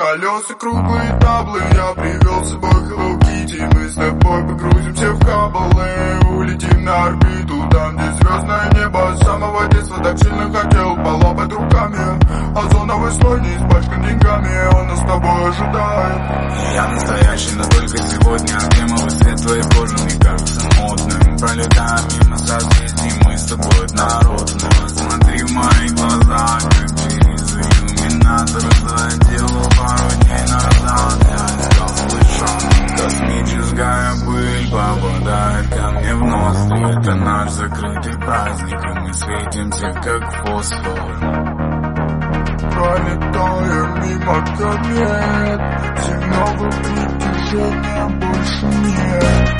Колеса круглые таблы, я привел с собой Hello Kitty. Мы с тобой погрузимся в кабалы. Улетим на орбиту, там где звездное небо. С самого детства так сильно хотел полопать руками. Озоновый слой не испачкан деньгами, он нас с тобой ожидает. Я настоящий, но только сегодня. Кремовый свет твоей кожи? Мне кажется модным. Пролетаем мимо созвездий, мы с тобой однородны Смотри в мои глаза, попадает ко мне в нос. Это наш закрытый праздник, и мы светимся как фосфор. Пролетаем мимо комет Сигналов притяжения больше нет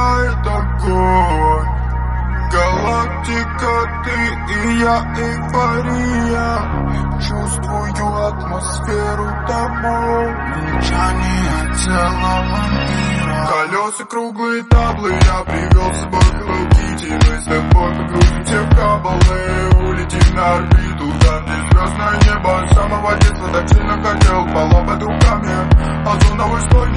замедляет огонь Галактика, ты и я, эйфория. Чувствую атмосферу тобой Молчание целого мира. Колеса круглые таблы, я привел с собой Hello Kitty Мы с тобой погрузимся в кабалы Улетим на орбиту, там где звездное небо С самого детства так сильно хотел полопать руками. Озоновый слой